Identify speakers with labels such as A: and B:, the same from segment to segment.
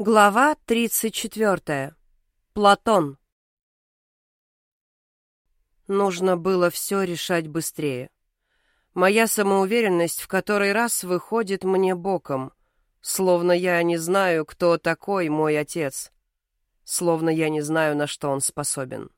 A: Глава 34. Платон. Нужно было все решать быстрее. Моя самоуверенность в который раз выходит мне боком, словно я не знаю, кто такой мой отец, словно я не знаю, на что он способен.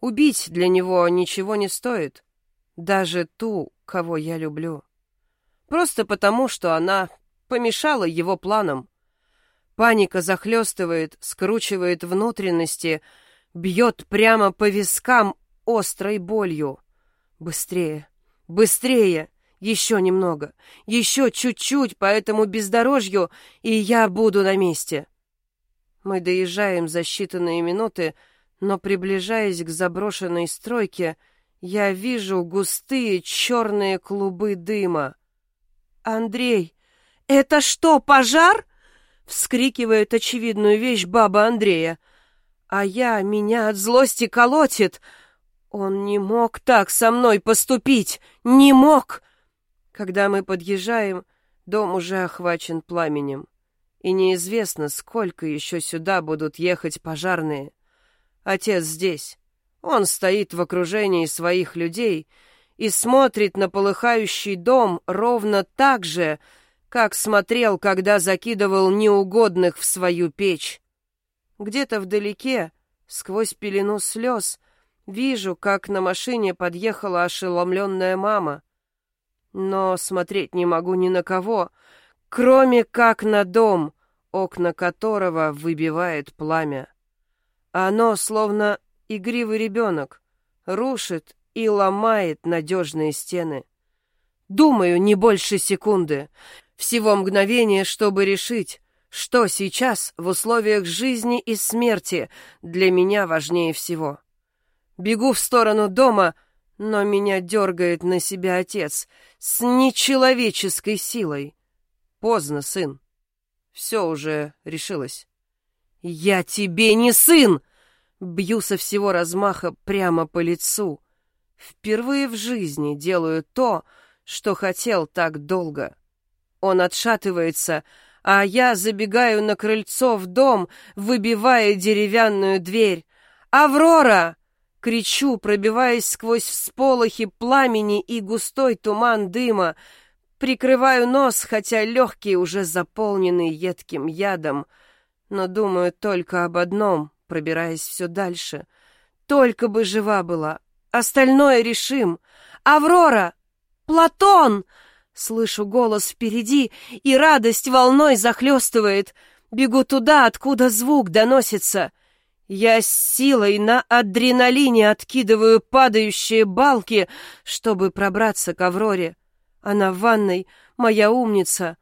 A: Убить для него ничего не стоит, даже ту, кого я люблю. Просто потому, что она помешала его планам — Паника захлестывает, скручивает внутренности, бьет прямо по вискам острой болью. Быстрее, быстрее, еще немного, еще чуть-чуть по этому бездорожью, и я буду на месте. Мы доезжаем за считанные минуты, но, приближаясь к заброшенной стройке, я вижу густые черные клубы дыма. «Андрей, это что, пожар?» Вскрикивает очевидную вещь баба Андрея. А я, меня от злости колотит. Он не мог так со мной поступить. Не мог. Когда мы подъезжаем, дом уже охвачен пламенем. И неизвестно, сколько еще сюда будут ехать пожарные. Отец здесь. Он стоит в окружении своих людей и смотрит на полыхающий дом ровно так же, как смотрел, когда закидывал неугодных в свою печь. Где-то вдалеке, сквозь пелену слез, вижу, как на машине подъехала ошеломленная мама. Но смотреть не могу ни на кого, кроме как на дом, окна которого выбивает пламя. Оно, словно игривый ребенок, рушит и ломает надежные стены. Думаю, не больше секунды. Всего мгновение, чтобы решить, что сейчас в условиях жизни и смерти для меня важнее всего. Бегу в сторону дома, но меня дергает на себя отец с нечеловеческой силой. Поздно, сын. Все уже решилось. «Я тебе не сын!» Бью со всего размаха прямо по лицу. Впервые в жизни делаю то, что хотел так долго. Он отшатывается, а я забегаю на крыльцо в дом, выбивая деревянную дверь. «Аврора!» — кричу, пробиваясь сквозь всполохи пламени и густой туман дыма. Прикрываю нос, хотя легкие уже заполнены едким ядом. Но думаю только об одном, пробираясь все дальше. Только бы жива была. Остальное решим. «Аврора! Платон!» Слышу голос впереди, и радость волной захлестывает. Бегу туда, откуда звук доносится. Я с силой на адреналине откидываю падающие балки, чтобы пробраться к Авроре. Она в ванной, моя умница.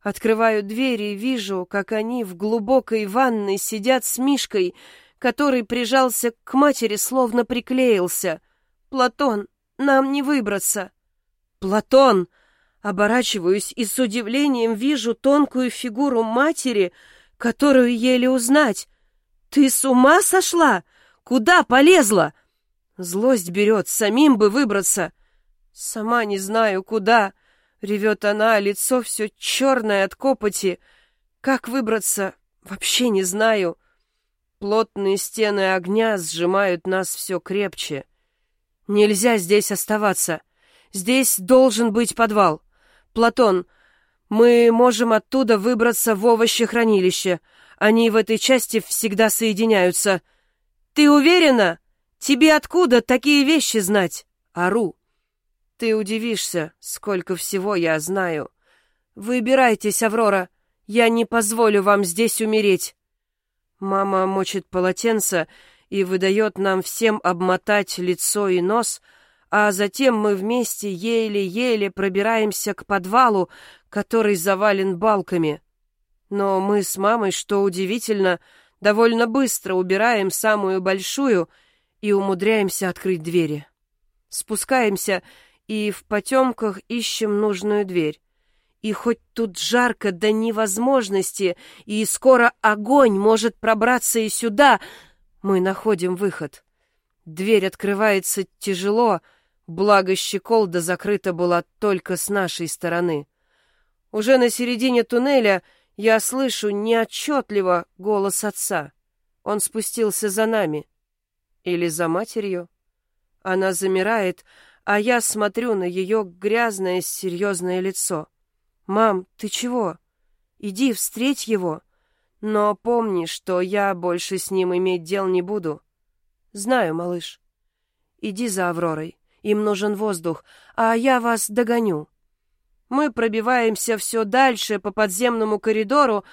A: Открываю дверь и вижу, как они в глубокой ванной сидят с Мишкой, который прижался к матери, словно приклеился. «Платон, нам не выбраться!» «Платон!» Оборачиваюсь и с удивлением вижу тонкую фигуру матери, которую еле узнать. «Ты с ума сошла? Куда полезла?» Злость берет, самим бы выбраться. «Сама не знаю, куда», — ревет она, лицо все черное от копоти. «Как выбраться? Вообще не знаю». Плотные стены огня сжимают нас все крепче. Нельзя здесь оставаться. Здесь должен быть подвал. «Платон, мы можем оттуда выбраться в овощехранилище. Они в этой части всегда соединяются. Ты уверена? Тебе откуда такие вещи знать?» Ару. «Ты удивишься, сколько всего я знаю. Выбирайтесь, Аврора. Я не позволю вам здесь умереть». Мама мочит полотенце и выдает нам всем обмотать лицо и нос — а затем мы вместе еле-еле пробираемся к подвалу, который завален балками. Но мы с мамой, что удивительно, довольно быстро убираем самую большую и умудряемся открыть двери. Спускаемся и в потемках ищем нужную дверь. И хоть тут жарко до невозможности, и скоро огонь может пробраться и сюда, мы находим выход. Дверь открывается тяжело, Благо, щеколда закрыта была только с нашей стороны. Уже на середине туннеля Я слышу неотчетливо голос отца. Он спустился за нами. Или за матерью. Она замирает, а я смотрю на ее грязное, серьезное лицо. «Мам, ты чего? Иди, встреть его. Но помни, что я больше с ним иметь дел не буду». «Знаю, малыш. Иди за Авророй. Им нужен воздух, а я вас догоню». Мы пробиваемся все дальше по подземному коридору,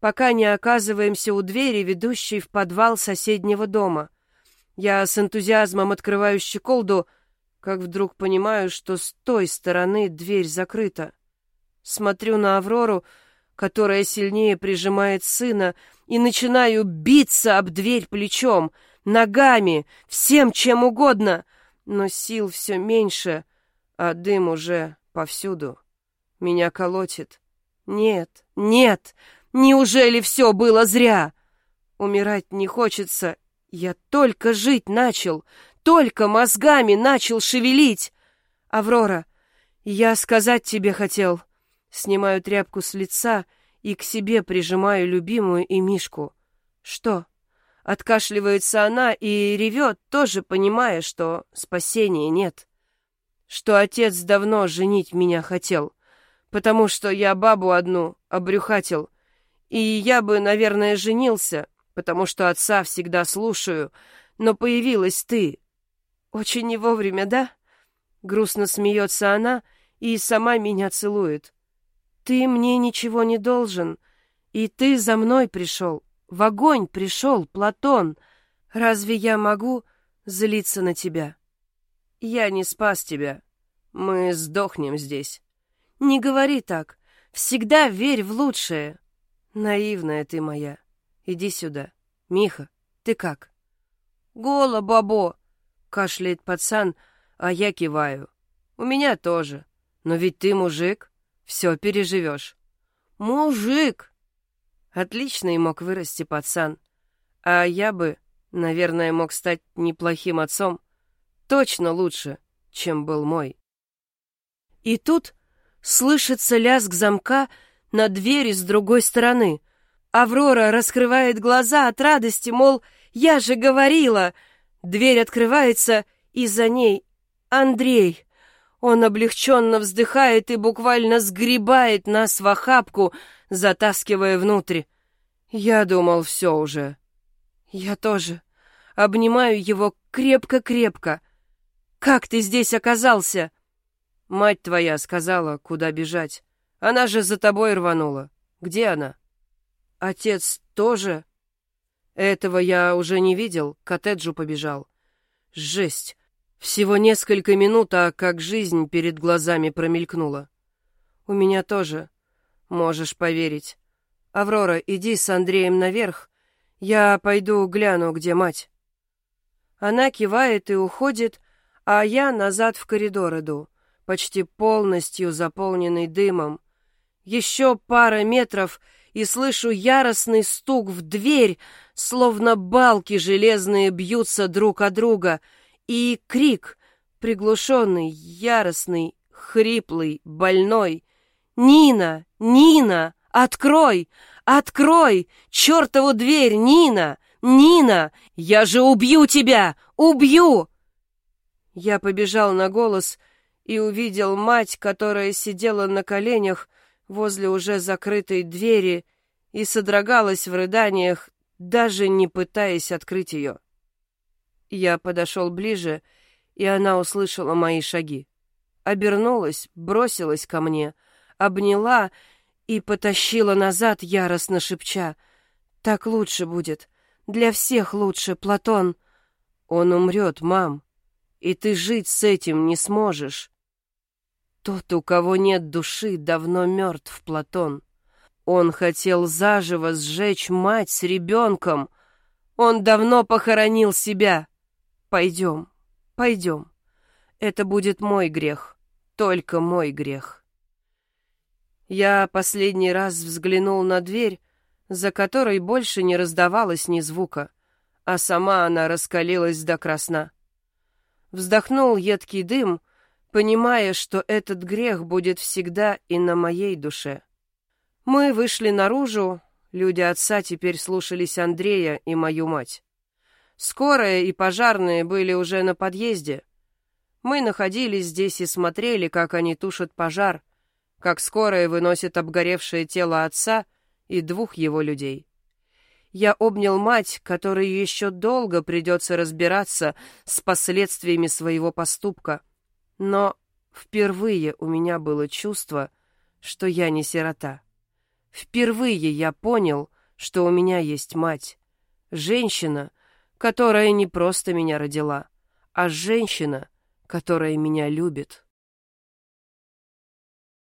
A: пока не оказываемся у двери, ведущей в подвал соседнего дома. Я с энтузиазмом открываю щеколду, как вдруг понимаю, что с той стороны дверь закрыта. Смотрю на Аврору, которая сильнее прижимает сына, и начинаю биться об дверь плечом, ногами, всем чем угодно, но сил все меньше, а дым уже повсюду. Меня колотит. Нет, нет, неужели все было зря? Умирать не хочется. Я только жить начал, только мозгами начал шевелить. Аврора, я сказать тебе хотел. Снимаю тряпку с лица и к себе прижимаю любимую и Мишку. Что? Откашливается она и ревет, тоже понимая, что спасения нет. Что отец давно женить меня хотел потому что я бабу одну обрюхатил. И я бы, наверное, женился, потому что отца всегда слушаю, но появилась ты. Очень не вовремя, да? Грустно смеется она и сама меня целует. Ты мне ничего не должен, и ты за мной пришел. В огонь пришел, Платон. Разве я могу злиться на тебя? Я не спас тебя. Мы сдохнем здесь. Не говори так. Всегда верь в лучшее. Наивная ты моя. Иди сюда. Миха, ты как? Голо, бабо, кашляет пацан, а я киваю. У меня тоже. Но ведь ты мужик, все переживешь. Мужик! Отличный мог вырасти пацан. А я бы, наверное, мог стать неплохим отцом. Точно лучше, чем был мой. И тут Слышится лязг замка на двери с другой стороны. Аврора раскрывает глаза от радости, мол, я же говорила. Дверь открывается, и за ней Андрей. Он облегченно вздыхает и буквально сгребает нас в охапку, затаскивая внутрь. Я думал, все уже. Я тоже. Обнимаю его крепко-крепко. «Как ты здесь оказался?» Мать твоя сказала, куда бежать. Она же за тобой рванула. Где она? Отец тоже? Этого я уже не видел, к коттеджу побежал. Жесть. Всего несколько минут, а как жизнь перед глазами промелькнула. У меня тоже. Можешь поверить. Аврора, иди с Андреем наверх. Я пойду гляну, где мать. Она кивает и уходит, а я назад в коридор иду почти полностью заполненный дымом. Еще пара метров, и слышу яростный стук в дверь, словно балки железные бьются друг о друга, и крик, приглушенный, яростный, хриплый, больной. «Нина! Нина! Открой! Открой! Чертову дверь, Нина! Нина! Я же убью тебя! Убью!» Я побежал на голос, и увидел мать, которая сидела на коленях возле уже закрытой двери и содрогалась в рыданиях, даже не пытаясь открыть ее. Я подошел ближе, и она услышала мои шаги. Обернулась, бросилась ко мне, обняла и потащила назад, яростно шепча. «Так лучше будет. Для всех лучше, Платон. Он умрет, мам, и ты жить с этим не сможешь». Тот, у кого нет души, давно мертв, Платон. Он хотел заживо сжечь мать с ребенком. Он давно похоронил себя. Пойдем, пойдем. Это будет мой грех, только мой грех. Я последний раз взглянул на дверь, за которой больше не раздавалось ни звука, а сама она раскалилась до красна. Вздохнул едкий дым — понимая, что этот грех будет всегда и на моей душе. Мы вышли наружу, люди отца теперь слушались Андрея и мою мать. Скорая и пожарные были уже на подъезде. Мы находились здесь и смотрели, как они тушат пожар, как скорая выносит обгоревшее тело отца и двух его людей. Я обнял мать, которой еще долго придется разбираться с последствиями своего поступка. Но впервые у меня было чувство, что я не сирота. Впервые я понял, что у меня есть мать. Женщина, которая не просто меня родила, а женщина, которая меня любит.